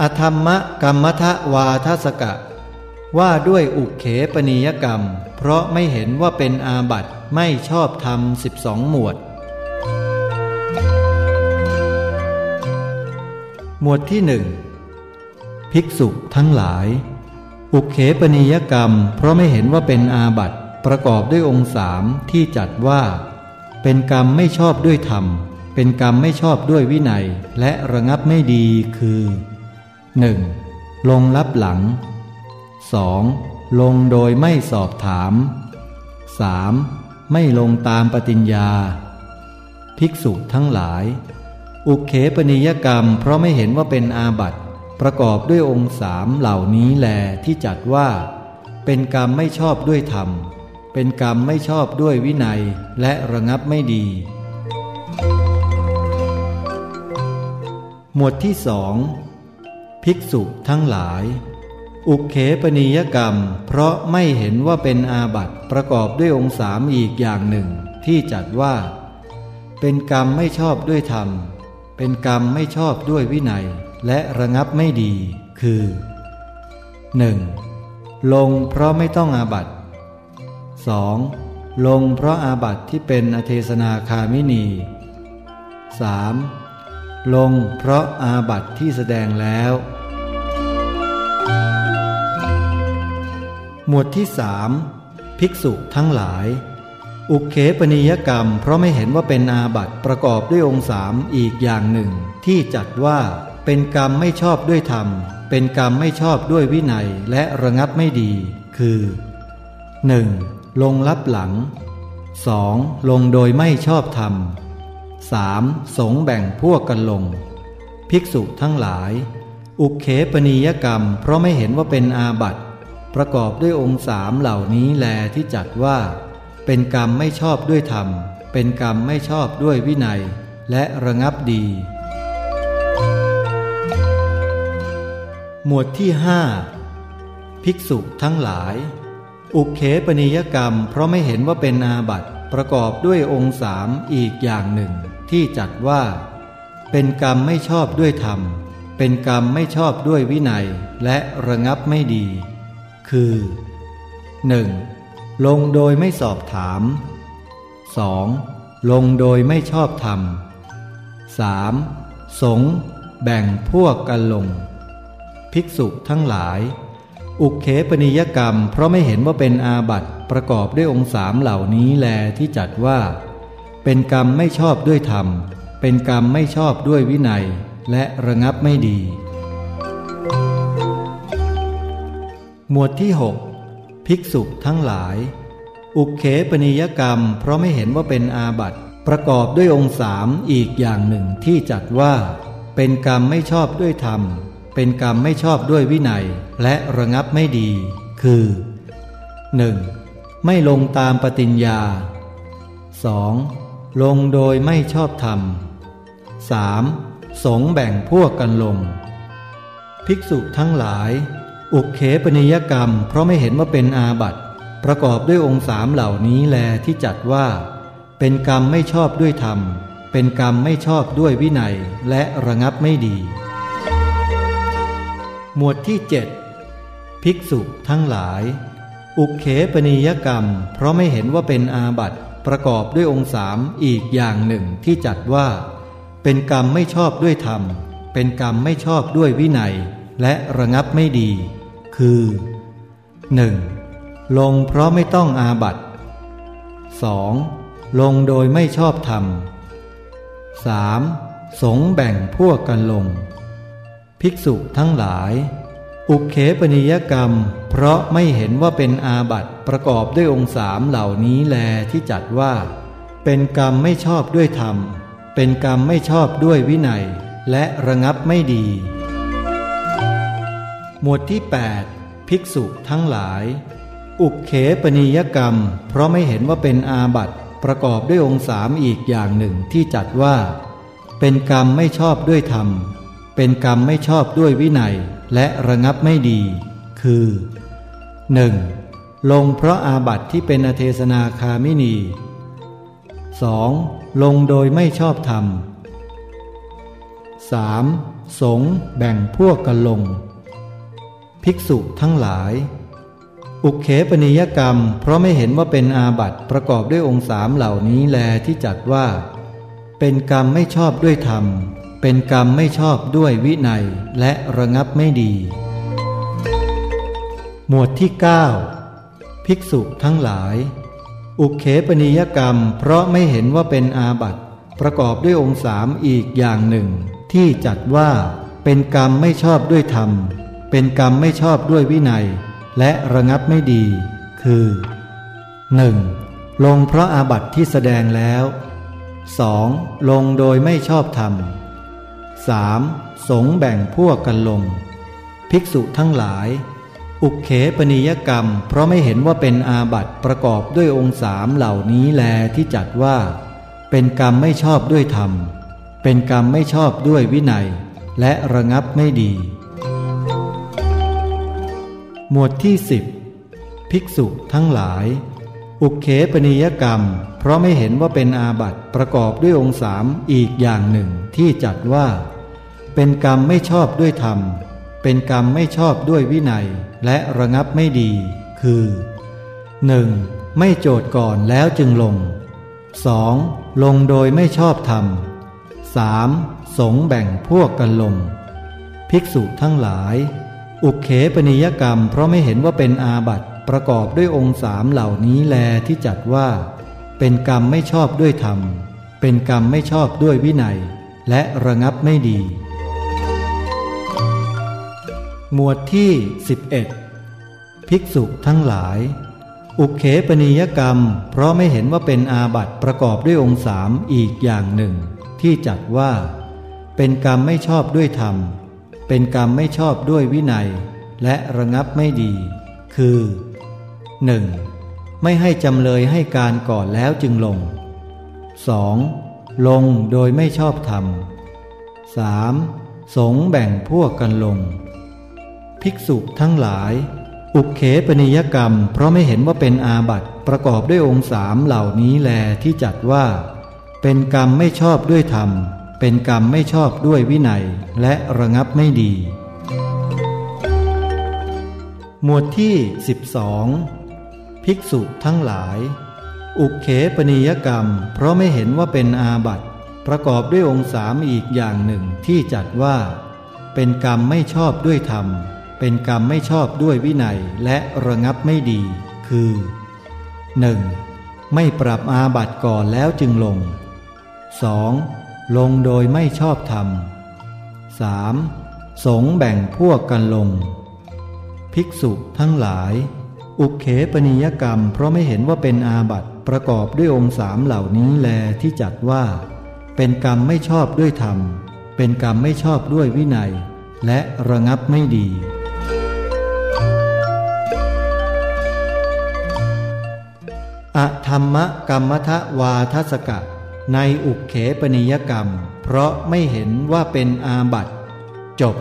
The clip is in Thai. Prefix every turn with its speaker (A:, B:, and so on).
A: อธรรมกรรมทวาทสกะ ว่าด้วยอุเขปนิยกรรม เพราะไม่เห็นว่าเป็นอาบัตไม่ชอบธรรมสิบสองหมวด หมวดที่หนึ่งภิกษุทั้งหลาย อุเขปนิยกรรม เพราะไม่เห็นว่าเป็นอาบัตประกอบด้วยองค์สามที่จัดว่า เป็นกรรมไม่ชอบด้วยธรรม เป็นกรรมไม่ชอบด้วยวินัย และระงับไม่ดีคือ 1. ลงรับหลัง 2. ลงโดยไม่สอบถาม 3. ไม่ลงตามปฏิญญา ภิกษุทั้งหลาย อุเคปนิยกรรมเพราะไม่เห็นว่าเป็นอาบัติ ประกอบด้วยองค์สามเหล่านี้แลที่จัดว่า เป็นกรรมไม่ชอบด้วยธรรม เป็นกรรมไม่ชอบด้วยวินัยและระงับไม่ดี หมวดที่สอง ภิกษุทั้งหลาย อุเคปนิยกรรม เพราะไม่เห็นว่าเป็นอาบัติประกอบด้วยองค์สามอีกอย่างหนึ่ง ที่จัดว่า เป็นกรรมไม่ชอบด้วยธรรม เป็นกรรมไม่ชอบด้วยวินัย และระงับไม่ดี คือ 1. ลงเพราะไม่ต้องอาบัติ 2. ลงเพราะอาบัติที่เป็นอเทศนาคามินี 3. ลงเพราะอาบัติที่แสดงแล้ว หมวดที่สามภิกษุทั้งหลาย อุเคปนิยกรรม เพราะไม่เห็นว่าเป็นอาบัติประกอบด้วยองค์สามอีกอย่างหนึ่ง ที่จัดว่าเป็นกรรมไม่ชอบด้วยธรรม เป็นกรรมไม่ชอบด้วยวินัยและระงับไม่ดี คือ 1. ลงลับหลัง 2. ลงโดยไม่ชอบธรรม 3. สงแบ่งพวกกันลง ภิกษุทั้งหลาย อุเคปนิยกรรม เพราะไม่เห็นว่าเป็นอาบัติประกอบด้วยองค์สามเหล่านี้แลที่จัดว่า เป็นกรรมไม่ชอบด้วยธรรม เป็นกรรมไม่ชอบด้วยวินัย และระงับดี หมวดที่ห้าภิกษุทั้งหลาย อุเคปนิยกรรม เพราะไม่เห็นว่าเป็นอาบัติ ประกอบด้วยองค์สามอีกอย่างหนึ่ง ที่จัดว่า เป็นกรรมไม่ชอบด้วยธรรม เป็นกรรมไม่ชอบด้วยวินัยและระงับไม่ดี คือ 1. ลงโดยไม่สอบถาม 2. ลงโดยไม่ชอบธรรม 3. สงแบ่งพวกกันลง ภิกษุทั้งหลาย อุเคปนิยกรรมเพราะไม่เห็นว่าเป็นอาบัติ ประกอบด้วยองค์สามเหล่านี้แลที่จัดว่า เป็นกรรมไม่ชอบด้วยธรรม เป็นกรรมไม่ชอบด้วยวินัย และระงับไม่ดี หมวดที่ 6 ภิกษุทั้งหลาย อุเขปนิยกรรม เพราะไม่เห็นว่าเป็นอาบัติประกอบด้วยองค์สามอีกอย่างหนึ่งที่จัดว่า เป็นกรรมไม่ชอบด้วยธรรม เป็นกรรมไม่ชอบด้วยวินัย และระงับไม่ดี คือ 1. ไม่ลงตามปฏิญญา 2. ลงโดยไม่ชอบธรรม 3. สงแบ่งพวกกันลง ภิกษุทั้งหลาย อุเคปนิยกรรม เพราะไม่เห็นว่าเป็นอาบัติ ประกอบด้วยองค์สามเหล่านี้แลที่จัดว่า เป็นกรรมไม่ชอบด้วยธรรม เป็นกรรมไม่ชอบด้วยวินัยและระงับไม่ดี หมวดที่เจ็ดภิกษุทั้งหลาย อุเคปนิยกรรม เพราะไม่เห็นว่าเป็นอาบัติประกอบด้วยองค์สามอีกอย่างหนึ่งที่จัดว่า เป็นกรรมไม่ชอบด้วยธรรม เป็นกรรมไม่ชอบด้วยวินัย และระงับไม่ดี คือ 1. ลงเพราะไม่ต้องอาบัต 2. ลงโดยไม่ชอบธรรม 3. สงแบ่งพวกกันลง ภิกษุทั้งหลาย อุเคปนิยกรรม เพราะไม่เห็นว่าเป็นอาบัตประกอบด้วยองค์สามเหล่านี้แลที่จัดว่า เป็นกรรมไม่ชอบด้วยธรรม เป็นกรรมไม่ชอบด้วยวินัย และระงับไม่ดี หมวดที่ 8 ภิกษุทั้งหลาย อุกเขปนิยกรรม เพราะไม่เห็นว่าเป็นอาบัติประกอบด้วยองค์สามอีกอย่างหนึ่งที่จัดว่า เป็นกรรมไม่ชอบด้วยธรรม เป็นกรรมไม่ชอบด้วยวินัยและระงับไม่ดี คือ 1. ลงเพราะอาบัติที่เป็นอเทศนาคามินี 2. ลงโดยไม่ชอบธรรม 3. สงแบ่งพวกกันลง ภิกษุทั้งหลาย อุเขปนิยกรรม เพราะไม่เห็นว่าเป็นอาบัติประกอบด้วยองค์สามเหล่านี้แลที่จัดว่า เป็นกรรมไม่ชอบด้วยธรรม เป็นกรรมไม่ชอบด้วยวินัยและระงับไม่ดี หมวดที่ 9 ภิกษุทั้งหลาย อุเขปนิยกรรม เพราะไม่เห็นว่าเป็นอาบัติประกอบด้วยองค์สามอีกอย่างหนึ่ง ที่จัดว่าเป็นกรรมไม่ชอบด้วยธรรม เป็นกรรมไม่ชอบด้วยวินัย และระงับไม่ดี คือ 1. ลงเพราะอาบัติที่แสดงแล้ว 2. ลงโดยไม่ชอบธรรม 3. สงแบ่งพวกกันลง ภิกษุทั้งหลาย อุเขปนิยกรรม เพราะไม่เห็นว่าเป็นอาบัติประกอบด้วยองค์สามเหล่านี้แลที่จัดว่า เป็นกรรมไม่ชอบด้วยธรรม เป็นกรรมไม่ชอบด้วยวินัย และระงับไม่ดี หมวดที่สิบภิกษุทั้งหลาย อุเขปนิยกรรม เพราะไม่เห็นว่าเป็นอาบัติประกอบด้วยองค์สามอีกอย่างหนึ่งที่จัดว่า เป็นกรรมไม่ชอบด้วยธรรม เป็นกรรมไม่ชอบด้วยวินัย และระงับไม่ดี คือ 1. ไม่โจทย์ก่อนแล้วจึงลง 2. ลงโดยไม่ชอบธรรม 3. สงแบ่งพวกกันลง ภิกษุทั้งหลาย อุเขปนิยกรรมเพราะไม่เห็นว่าเป็นอาบัติประกอบด้วยองค์สามเหล่านี้แลที่จัดว่า เป็นกรรมไม่ชอบด้วยธรรม เป็นกรรมไม่ชอบด้วยวินัย และระงับไม่ดี หมวดที่ 11 ภิกษุทั้งหลาย อุเขปนิยกรรม เพราะไม่เห็นว่าเป็นอาบัติประกอบด้วยองค์สามอีกอย่างหนึ่ง ที่จัดว่า เป็นกรรมไม่ชอบด้วยธรรม เป็นกรรมไม่ชอบด้วยวินัย และระงับไม่ดี คือ 1. ไม่ให้จำเลยให้การก่อนแล้วจึงลง 2. ลงโดยไม่ชอบธรรม 3. สงแบ่งพวกกันลง ภิกษุทั้งหลาย อุเขปนิยกรรม เพราะไม่เห็นว่าเป็นอาบัติประกอบด้วยองค์สามเหล่านี้แลที่จัดว่า เป็นกรรมไม่ชอบด้วยธรรม เป็นกรรมไม่ชอบด้วยวินัย และระงับไม่ดี หมวดที่ 12 ภิกษุทั้งหลาย อุเขปนิยกรรม เพราะไม่เห็นว่าเป็นอาบัติประกอบด้วยองค์สามอีกอย่างหนึ่งที่จัดว่า เป็นกรรมไม่ชอบด้วยธรรม เป็นกรรมไม่ชอบด้วยวินัยและระงับไม่ดี คือ 1. ไม่ปรับอาบัติก่อนแล้วจึงลง 2. ลงโดยไม่ชอบธรรม 3. สงแบ่งพวกกันลง ภิกษุทั้งหลาย อุเขปนิยกรรมเพราะไม่เห็นว่าเป็นอาบัติประกอบด้วยองค์สามเหล่านี้แลที่จัดว่า เป็นกรรมไม่ชอบด้วยธรรม เป็นกรรมไม่ชอบด้วยวินัย และระงับไม่ดี อธรรมกรรมทวาทสกะ ในอุเขปนิยกรรม เพราะไม่เห็นว่าเป็นอาบัติจบ